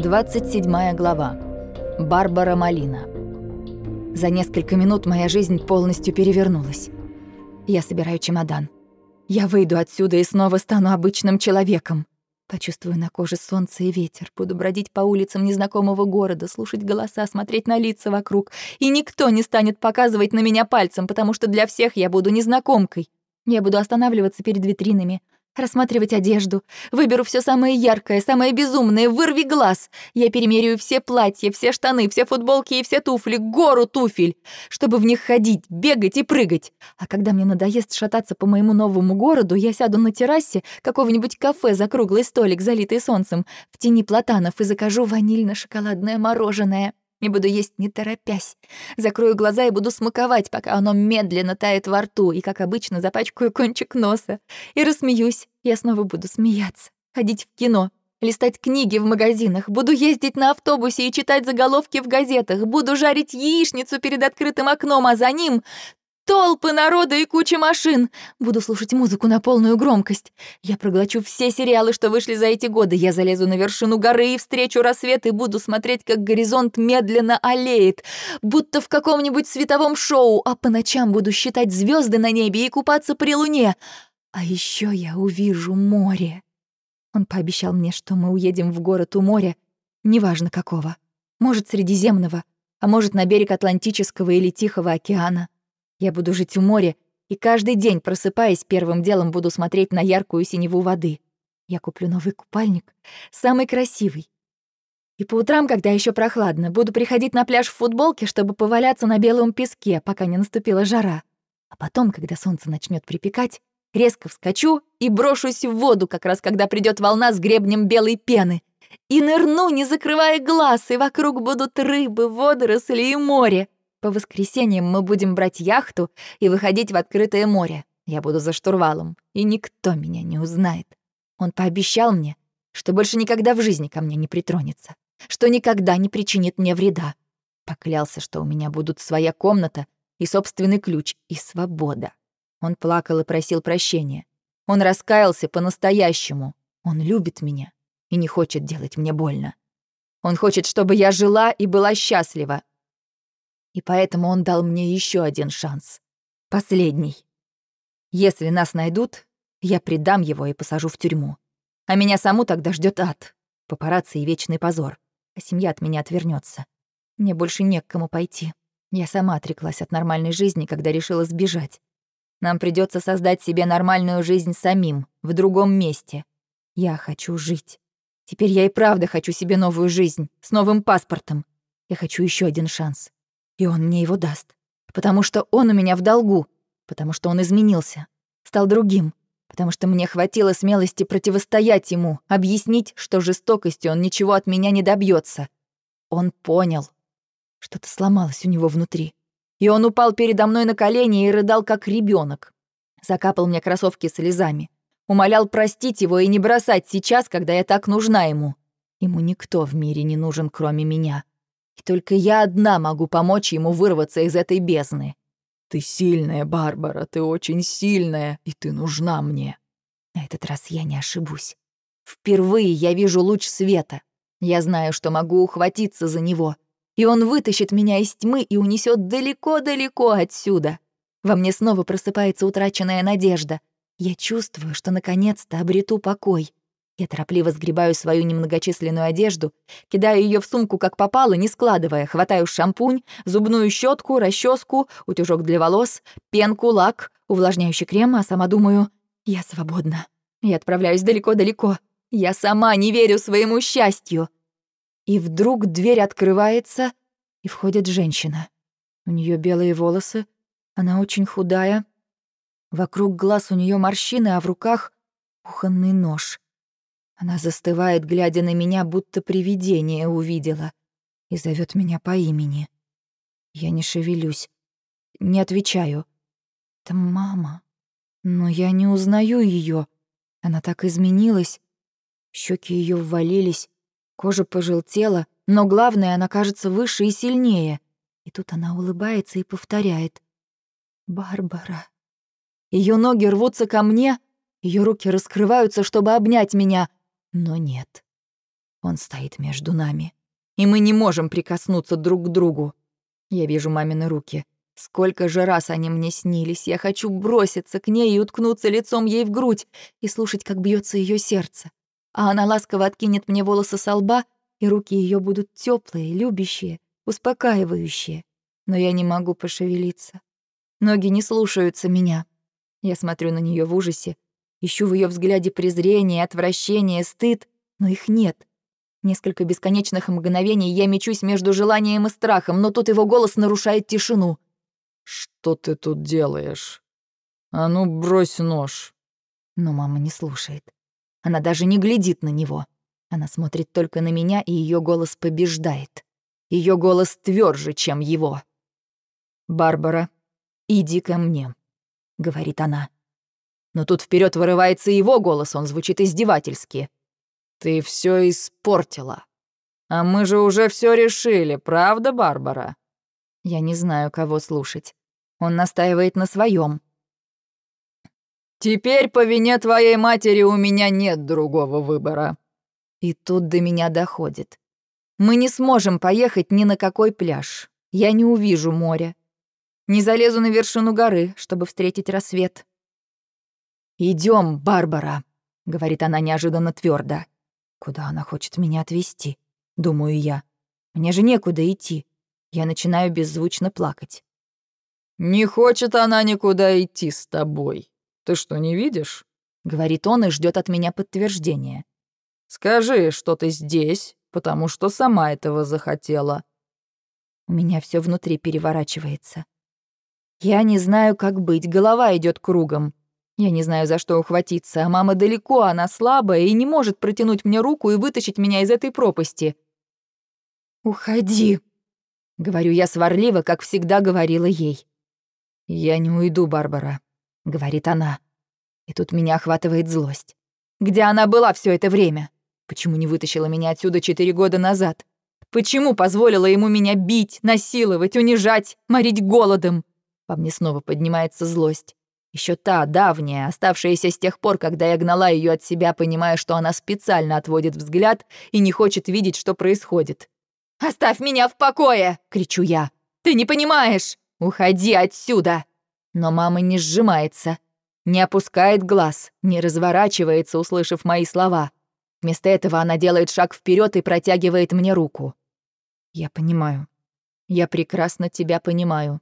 27 глава. Барбара Малина. За несколько минут моя жизнь полностью перевернулась. Я собираю чемодан. Я выйду отсюда и снова стану обычным человеком. Почувствую на коже солнце и ветер, буду бродить по улицам незнакомого города, слушать голоса, смотреть на лица вокруг, и никто не станет показывать на меня пальцем, потому что для всех я буду незнакомкой. Я буду останавливаться перед витринами, рассматривать одежду. Выберу все самое яркое, самое безумное, вырви глаз. Я перемеряю все платья, все штаны, все футболки и все туфли, гору туфель, чтобы в них ходить, бегать и прыгать. А когда мне надоест шататься по моему новому городу, я сяду на террасе какого-нибудь кафе за круглый столик, залитый солнцем, в тени платанов и закажу ванильно-шоколадное мороженое и буду есть не торопясь. Закрою глаза и буду смаковать, пока оно медленно тает во рту, и, как обычно, запачкаю кончик носа. И рассмеюсь. Я снова буду смеяться. Ходить в кино, листать книги в магазинах, буду ездить на автобусе и читать заголовки в газетах, буду жарить яичницу перед открытым окном, а за ним Толпы народа и куча машин. Буду слушать музыку на полную громкость. Я проглочу все сериалы, что вышли за эти годы. Я залезу на вершину горы и встречу рассвет и буду смотреть, как горизонт медленно олеет, будто в каком-нибудь световом шоу, а по ночам буду считать звезды на небе и купаться при луне. А еще я увижу море. Он пообещал мне, что мы уедем в город у моря, неважно какого. Может, Средиземного, а может, на берег Атлантического или Тихого океана. Я буду жить у моря, и каждый день, просыпаясь, первым делом буду смотреть на яркую синеву воды. Я куплю новый купальник, самый красивый. И по утрам, когда еще прохладно, буду приходить на пляж в футболке, чтобы поваляться на белом песке, пока не наступила жара. А потом, когда солнце начнет припекать, резко вскочу и брошусь в воду, как раз когда придет волна с гребнем белой пены. И нырну, не закрывая глаз, и вокруг будут рыбы, водоросли и море. По воскресеньям мы будем брать яхту и выходить в открытое море. Я буду за штурвалом, и никто меня не узнает. Он пообещал мне, что больше никогда в жизни ко мне не притронется, что никогда не причинит мне вреда. Поклялся, что у меня будут своя комната и собственный ключ, и свобода. Он плакал и просил прощения. Он раскаялся по-настоящему. Он любит меня и не хочет делать мне больно. Он хочет, чтобы я жила и была счастлива, и поэтому он дал мне еще один шанс. Последний. Если нас найдут, я предам его и посажу в тюрьму. А меня саму тогда ждет ад, папарацци и вечный позор. А семья от меня отвернется. Мне больше не к кому пойти. Я сама отреклась от нормальной жизни, когда решила сбежать. Нам придется создать себе нормальную жизнь самим, в другом месте. Я хочу жить. Теперь я и правда хочу себе новую жизнь, с новым паспортом. Я хочу еще один шанс. И он мне его даст. Потому что он у меня в долгу. Потому что он изменился. Стал другим. Потому что мне хватило смелости противостоять ему, объяснить, что жестокостью он ничего от меня не добьется. Он понял. Что-то сломалось у него внутри. И он упал передо мной на колени и рыдал, как ребенок. Закапал мне кроссовки слезами. Умолял простить его и не бросать сейчас, когда я так нужна ему. Ему никто в мире не нужен, кроме меня. И только я одна могу помочь ему вырваться из этой бездны. Ты сильная, Барбара, ты очень сильная, и ты нужна мне. На этот раз я не ошибусь. Впервые я вижу луч света. Я знаю, что могу ухватиться за него. И он вытащит меня из тьмы и унесет далеко-далеко отсюда. Во мне снова просыпается утраченная надежда. Я чувствую, что наконец-то обрету покой. Я торопливо сгребаю свою немногочисленную одежду, кидаю ее в сумку как попало, не складывая, хватаю шампунь, зубную щетку, расческу, утюжок для волос, пенку, лак, увлажняющий крем, а сама думаю, я свободна. Я отправляюсь далеко-далеко. Я сама не верю своему счастью. И вдруг дверь открывается, и входит женщина. У нее белые волосы, она очень худая. Вокруг глаз у нее морщины, а в руках кухонный нож. Она застывает, глядя на меня, будто привидение увидела, и зовет меня по имени. Я не шевелюсь, не отвечаю. Это мама. Но я не узнаю ее. Она так изменилась. Щеки ее ввалились, кожа пожелтела, но главное, она кажется выше и сильнее. И тут она улыбается и повторяет. «Барбара». Ее ноги рвутся ко мне, ее руки раскрываются, чтобы обнять меня — но нет. Он стоит между нами. И мы не можем прикоснуться друг к другу. Я вижу мамины руки. Сколько же раз они мне снились. Я хочу броситься к ней и уткнуться лицом ей в грудь и слушать, как бьется ее сердце. А она ласково откинет мне волосы со лба, и руки ее будут теплые, любящие, успокаивающие. Но я не могу пошевелиться. Ноги не слушаются меня. Я смотрю на нее в ужасе, ищу в ее взгляде презрение, отвращение, стыд, но их нет. Несколько бесконечных мгновений я мечусь между желанием и страхом, но тут его голос нарушает тишину. «Что ты тут делаешь? А ну, брось нож!» Но мама не слушает. Она даже не глядит на него. Она смотрит только на меня, и ее голос побеждает. Ее голос тверже, чем его. «Барбара, иди ко мне», — говорит она. Но тут вперед вырывается его голос, он звучит издевательски. Ты все испортила. А мы же уже все решили, правда, Барбара? Я не знаю, кого слушать. Он настаивает на своем. Теперь по вине твоей матери у меня нет другого выбора. И тут до меня доходит. Мы не сможем поехать ни на какой пляж. Я не увижу моря. Не залезу на вершину горы, чтобы встретить рассвет. Идем, Барбара», — говорит она неожиданно твердо. Куда она хочет меня отвезти? Думаю я. Мне же некуда идти. Я начинаю беззвучно плакать. «Не хочет она никуда идти с тобой. Ты что, не видишь?» Говорит он и ждет от меня подтверждения. «Скажи, что ты здесь, потому что сама этого захотела». У меня все внутри переворачивается. Я не знаю, как быть, голова идет кругом. Я не знаю, за что ухватиться, а мама далеко, она слабая и не может протянуть мне руку и вытащить меня из этой пропасти. «Уходи», — говорю я сварливо, как всегда говорила ей. «Я не уйду, Барбара», — говорит она. И тут меня охватывает злость. Где она была все это время? Почему не вытащила меня отсюда четыре года назад? Почему позволила ему меня бить, насиловать, унижать, морить голодом? По мне снова поднимается злость. Еще та, давняя, оставшаяся с тех пор, когда я гнала ее от себя, понимая, что она специально отводит взгляд и не хочет видеть, что происходит. «Оставь меня в покое!» — кричу я. «Ты не понимаешь! Уходи отсюда!» Но мама не сжимается, не опускает глаз, не разворачивается, услышав мои слова. Вместо этого она делает шаг вперед и протягивает мне руку. «Я понимаю. Я прекрасно тебя понимаю.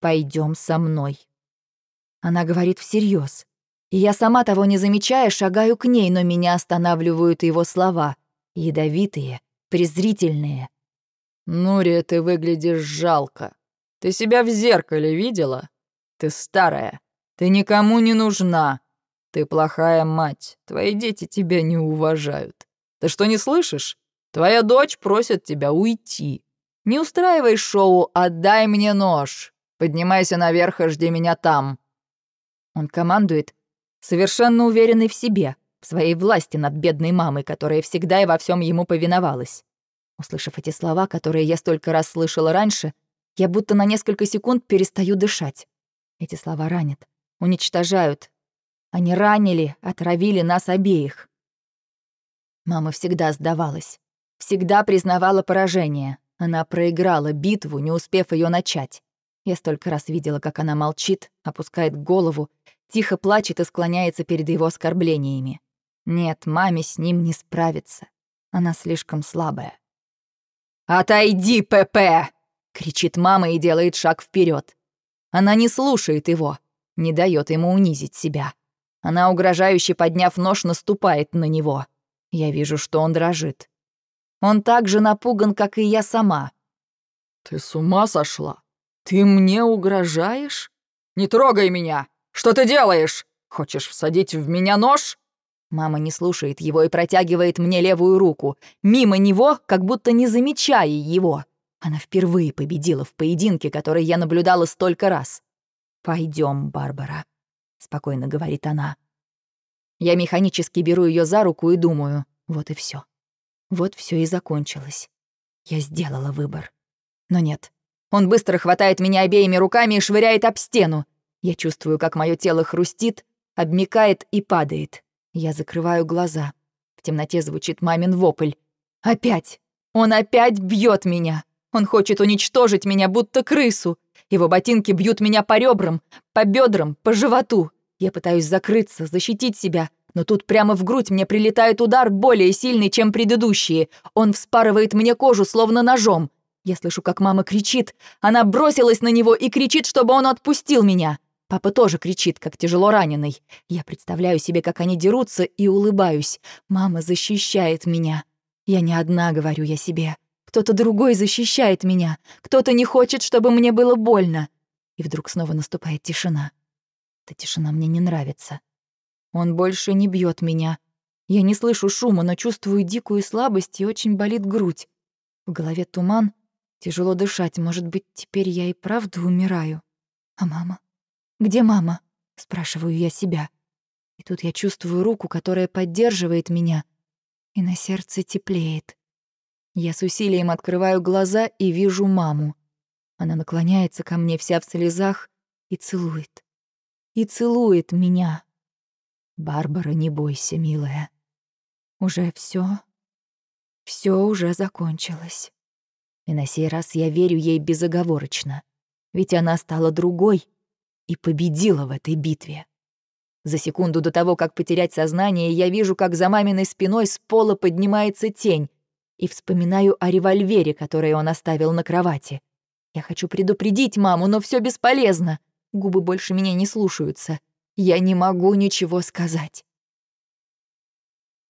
Пойдем со мной». Она говорит всерьез. И я сама того не замечая, шагаю к ней, но меня останавливают его слова. Ядовитые, презрительные. «Нурия, ты выглядишь жалко. Ты себя в зеркале видела? Ты старая. Ты никому не нужна. Ты плохая мать. Твои дети тебя не уважают. Ты что, не слышишь? Твоя дочь просит тебя уйти. Не устраивай шоу «Отдай мне нож». Поднимайся наверх и жди меня там. Он командует, совершенно уверенный в себе, в своей власти над бедной мамой, которая всегда и во всем ему повиновалась. Услышав эти слова, которые я столько раз слышала раньше, я будто на несколько секунд перестаю дышать. Эти слова ранят, уничтожают. Они ранили, отравили нас обеих. Мама всегда сдавалась, всегда признавала поражение. Она проиграла битву, не успев ее начать. Я столько раз видела, как она молчит, опускает голову, тихо плачет и склоняется перед его оскорблениями. Нет, маме с ним не справиться. Она слишком слабая. «Отойди, ПП!» — кричит мама и делает шаг вперед. Она не слушает его, не дает ему унизить себя. Она, угрожающе подняв нож, наступает на него. Я вижу, что он дрожит. Он так же напуган, как и я сама. «Ты с ума сошла? «Ты мне угрожаешь? Не трогай меня! Что ты делаешь? Хочешь всадить в меня нож?» Мама не слушает его и протягивает мне левую руку, мимо него, как будто не замечая его. Она впервые победила в поединке, который я наблюдала столько раз. Пойдем, Барбара», — спокойно говорит она. Я механически беру ее за руку и думаю, вот и все. Вот все и закончилось. Я сделала выбор. Но нет, он быстро хватает меня обеими руками и швыряет об стену. Я чувствую, как мое тело хрустит, обмикает и падает. Я закрываю глаза. В темноте звучит мамин вопль. Опять! Он опять бьет меня! Он хочет уничтожить меня, будто крысу! Его ботинки бьют меня по ребрам, по бедрам, по животу. Я пытаюсь закрыться, защитить себя, но тут прямо в грудь мне прилетает удар более сильный, чем предыдущие. Он вспарывает мне кожу, словно ножом. Я слышу, как мама кричит. Она бросилась на него и кричит, чтобы он отпустил меня. Папа тоже кричит, как тяжело раненый. Я представляю себе, как они дерутся, и улыбаюсь. Мама защищает меня. Я не одна, говорю я себе. Кто-то другой защищает меня. Кто-то не хочет, чтобы мне было больно. И вдруг снова наступает тишина. Эта тишина мне не нравится. Он больше не бьет меня. Я не слышу шума, но чувствую дикую слабость и очень болит грудь. В голове туман, тяжело дышать. Может быть, теперь я и правда умираю. А мама? Где мама? Спрашиваю я себя. И тут я чувствую руку, которая поддерживает меня, и на сердце теплеет. Я с усилием открываю глаза и вижу маму. Она наклоняется ко мне вся в слезах и целует. И целует меня. Барбара, не бойся, милая. Уже все, все уже закончилось. И на сей раз я верю ей безоговорочно. Ведь она стала другой и победила в этой битве. За секунду до того, как потерять сознание, я вижу, как за маминой спиной с пола поднимается тень, и вспоминаю о револьвере, который он оставил на кровати. Я хочу предупредить маму, но все бесполезно. Губы больше меня не слушаются. Я не могу ничего сказать.